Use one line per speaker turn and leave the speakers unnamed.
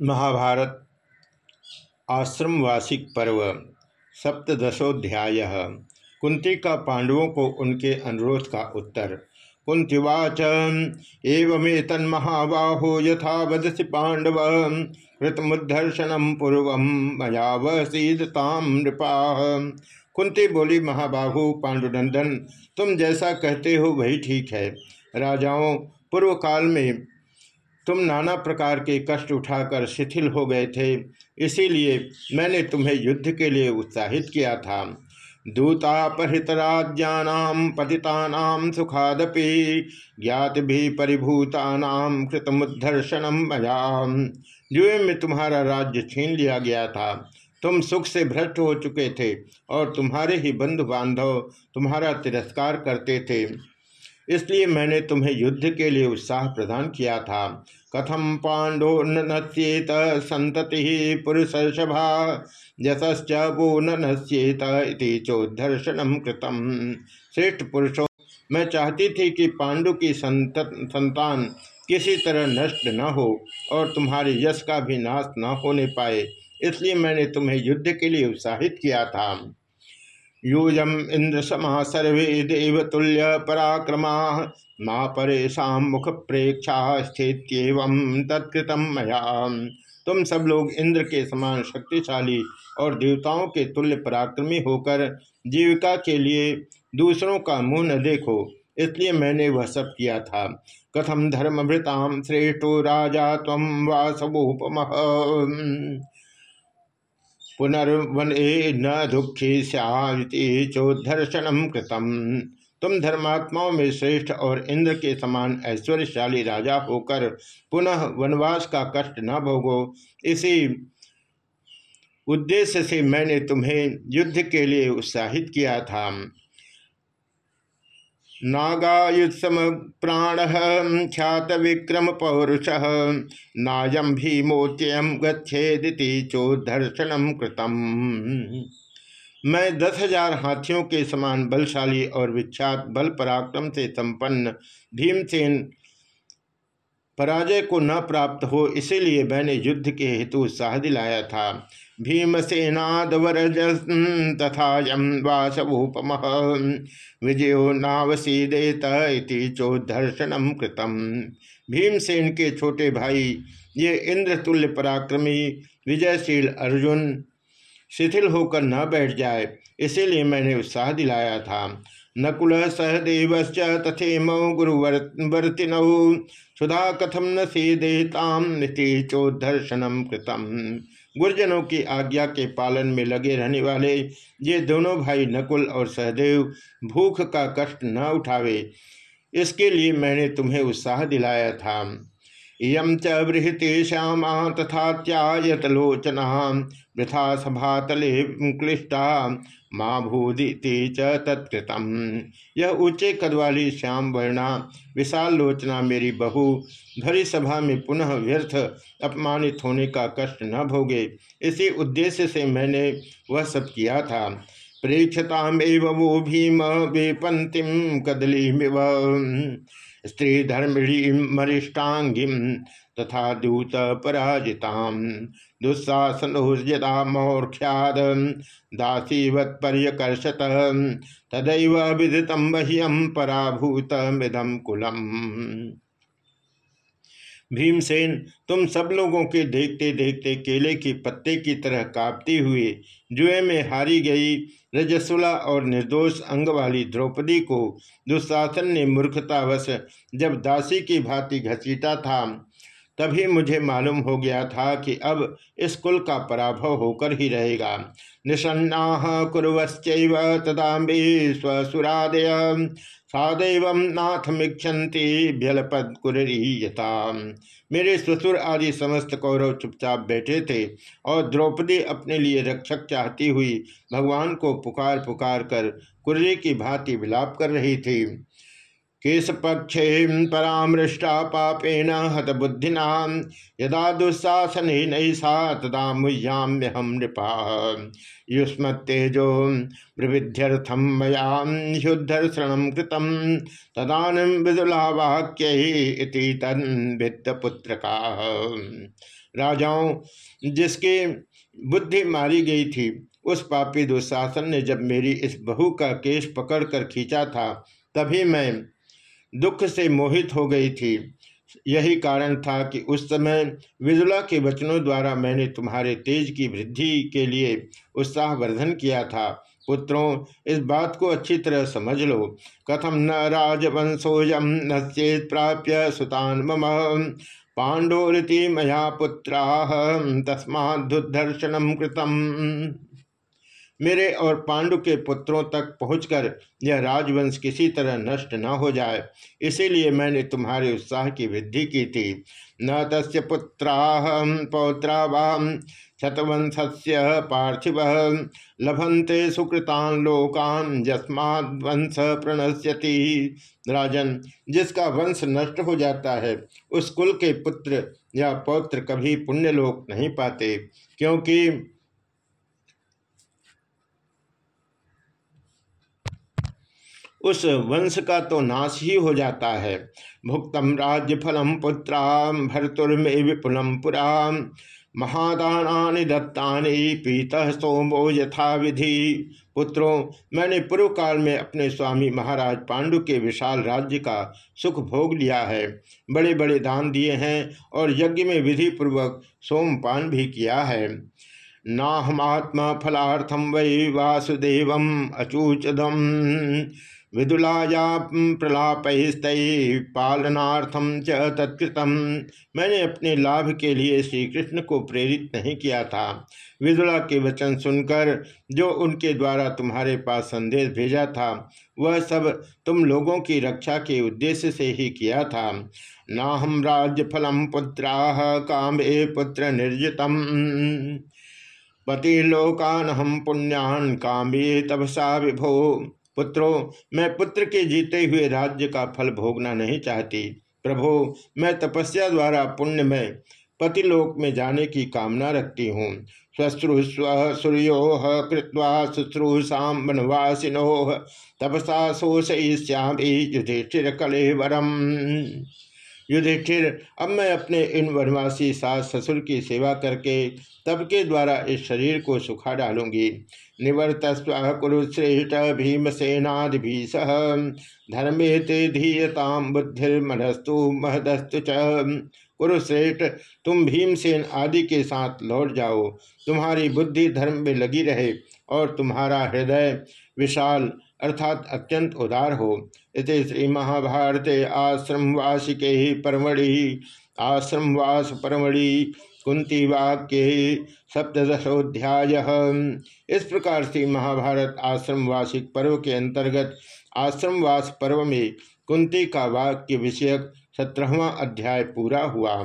महाभारत आश्रमवासिक पर्व सप्तशोध्याय कुंती का पांडवों को उनके अनुरोध का उत्तर, कुंतीवाच एवं तन्महाबाहो यथा पांडव कृतमुदर्शनम पूर्व मया वसीदताम नृपा। कुंती बोली, महाबाहु, पांडुनंदन, तुम जैसा कहते हो वही ठीक है। राजाओं पूर्व काल में तुम नाना प्रकार के कष्ट उठाकर शिथिल हो गए थे, इसीलिए मैंने तुम्हें युद्ध के लिए उत्साहित किया था। दूतापहृतराज्याम पतितानाम सुखादपि ज्ञात भी परिभूतानाम कृतमुदर्शनम मयाम। जुए में तुम्हारा राज्य छीन लिया गया था। तुम सुख से भ्रष्ट हो चुके थे और तुम्हारे ही बंधु बांधव तुम्हारा तिरस्कार करते थे। इसलिए मैंने तुम्हें युद्ध के लिए उत्साह प्रदान किया था। कथम पांडो नश्येत संतति पुरुषभा यशश्च वो नश्येत चोदर्शनम कृतम। श्रेष्ठ पुरुषों, मैं चाहती थी कि पांडु की संत संतान किसी तरह नष्ट न हो और तुम्हारे यश का भी नाश न होने पाए, इसलिए मैंने तुम्हें युद्ध के लिए उत्साहित किया था। यूयम इंद्र समा सर्वे देवतुल्य पराक्रमा। माँ परेशा मुख प्रेक्षा स्थित तत्कृतम मया। तुम सब लोग इंद्र के समान शक्तिशाली और देवताओं के तुल्य पराक्रमी होकर जीविका के लिए दूसरों का मुँह न देखो, इसलिए मैंने वह सब किया था। कथम धर्मभृताम श्रेष्ठो राजा तम वासवोपम। पुनर्वन न दुखी श्याति चोदर्शनम कृतम। तुम धर्मात्माओं में श्रेष्ठ और इंद्र के समान ऐश्वर्यशाली राजा होकर पुनः वनवास का कष्ट न भोगो। इसी उद्देश्य से मैंने तुम्हें युद्ध के लिए उत्साहित किया था। नागायुत्सम प्राण ख्यात विक्रम पौरुष नायम भीमोच्यम गच्छेदिति चोदर्शनम कृतम। मैं दस हज़ार हाथियों के समान बलशाली और विख्यात, बल पराक्रम से संपन्न भीमसेन पराजय को न प्राप्त हो, इसीलिए मैंने युद्ध के हेतु उत्साह दिलाया था। भीमसेनादवरज तथा यम वासभूपम विजयो नावसीदेत चोदर्शनम कृतम। भीमसेन के छोटे भाई, ये इंद्रतुल्य पराक्रमी, विजयशील अर्जुन शिथिल होकर न बैठ जाए। इसीलिए मैंने उत्साह दिलाया था। नकुल सहदेव तथेमौ गुरुवर्तिनौ। सुधा कथम न सीदेताम चोदर्शनम कृतम। गुरजनों की आज्ञा के पालन में लगे रहने वाले ये दोनों भाई नकुल और सहदेव भूख का कष्ट न उठावे। इसके लिए मैंने तुम्हें उत्साह दिलाया था। इं च बृहते श्यामा तथा त्यायतलोचना वृथा सभातले क्लिष्टा। माँ भूदिति च यह ऊँचे कद वाली श्याम वर्णा, विशाल लोचना मेरी बहू, भरी सभा में पुनः व्यर्थ अपमानित होने का कष्ट न भोगे। इसी उद्देश्य से मैंने वह सब किया था। प्रेक्षतामेव वो भीम विपंतिम कदलीमिव। स्त्री धर्मिणी मरिष्टांगी तथा दूत पराजिता दुस्साहसनोर्यदा मौर्ख्याद दासीवत पर्यकर्षत तदैव विदित मह्यम पराभूत मिदम कुलम। भीमसेन, तुम सब लोगों के देखते देखते केले की पत्ते की तरह कांपती हुई जुए में हारी गई। रजसुला और निर्दोष अंग वाली द्रौपदी को दुशासन ने मूर्खतावश जब दासी की भांति घसीटा था तभी मुझे मालूम हो गया था कि अब इस कुल का पराभव होकर ही रहेगा। निषन्ना कुरश्च तदाम्बी स्वसुरादय। सादैव नाथ मिक्षंती भ्यलपद कुरता मेरे ससुर आदि समस्त कौरव चुपचाप बैठे थे और द्रौपदी अपने लिए रक्षक चाहती हुई भगवान को पुकार पुकार कर कुर्रे की भांति विलाप कर रही थी। केशपक्षे परामृष्टा पापेन हत बुद्धिना यदा दुस्साहसन नैसा तदा मुह्याम्य हम नृपा। युष्मत्तेजो प्रविध्यर्थम मयाद्दर्शनम कृतम तदान विदुला वाक्य तन्वित्तपुत्र का राजाओं, जिसके बुद्धि मारी गई थी, उस पापी दुशासन ने जब मेरी इस बहू का केश पकड़कर खींचा था, तभी मैं दुख से मोहित हो गई थी। यही कारण था कि उस समय विजुला के वचनों द्वारा मैंने तुम्हारे तेज की वृद्धि के लिए उत्साह वर्धन किया था। पुत्रों, इस बात को अच्छी तरह समझ लो। कथम न राजवंशोजम न चेत प्राप्य सुतान मम। पांडोरति मया पुत्रा तस्मादुदर्शनम कृतम। मेरे और पांडु के पुत्रों तक पहुंचकर यह राजवंश किसी तरह नष्ट न हो जाए। इसीलिए मैंने तुम्हारे उत्साह की वृद्धि की थी। न तस् पुत्राह पौत्रा वाम शतवंशस्य पार्थिव लभंते सुकृतान लोकान जस्माद्वंश प्रणश्यति। राजन, जिसका वंश नष्ट हो जाता है, उस कुल के पुत्र या पौत्र कभी पुण्यलोक नहीं पाते, क्योंकि उस वंश का तो नाश ही हो जाता है। भुक्तम राज्य फलम पुत्रा भरतुर्मे विपुलम पुरा महादानी दत्तानि पीतः सोमो यथा विधि पुत्रों, मैंने पूर्व काल में अपने स्वामी महाराज पांडु के विशाल राज्य का सुख भोग लिया है। बड़े बड़े दान दिए हैं और यज्ञ में विधि पूर्वक सोमपान भी किया है। नाहमात्मा फलार्थम वै वासुदेव अचूचदम। विदुलाया प्रलापस्त पालनार्थम च तत्कृतम मैंने अपने लाभ के लिए श्री कृष्ण को प्रेरित नहीं किया था। विदुला के वचन सुनकर, जो उनके द्वारा तुम्हारे पास संदेश भेजा था, वह सब तुम लोगों की रक्षा के उद्देश्य से ही किया था। ना हम राज्य फलम पुत्रा काम ए पुत्र निर्जितम। पतिलोकान हम पुण्यान कामे तपसा विभो। पुत्रों, मैं पुत्र के जीते हुए राज्य का फल भोगना नहीं चाहती। प्रभो, मैं तपस्या द्वारा पुण्य में पतिलोक में जाने की कामना रखती हूँ। शश्रुस्व सूर्यो कृत्वा शुश्रूषाम वनवासिनो तपसा शोषयिष्यामी युधिष्ठिर कलेवरम युधिष्ठिर, अब मैं अपने इन वनवासी सास ससुर की सेवा करके तब के द्वारा इस शरीर को सुखा डालूँगी। निवर्तस्व कुरुश्रेष्ठ भीमसेनादि सह धर्मे ते धीयताम बुद्धिर्मनस्तु महदस्तु च। कुरुश्रेष्ठ, तुम भीमसेन आदि के साथ लौट जाओ। तुम्हारी बुद्धि धर्म में लगी रहे और तुम्हारा हृदय विशाल अर्थात अत्यंत उदार हो। इस श्री महाभारते आश्रमवासिके परमढ़ि, आश्रमवास परमढ़ि कुंती वाक्य सप्तशोध्याय इस प्रकार से महाभारत आश्रम आश्रमवासिक पर्व के अंतर्गत आश्रमवास पर्व में कुंती का वाक्य विषयक सत्रहवा अध्याय पूरा हुआ।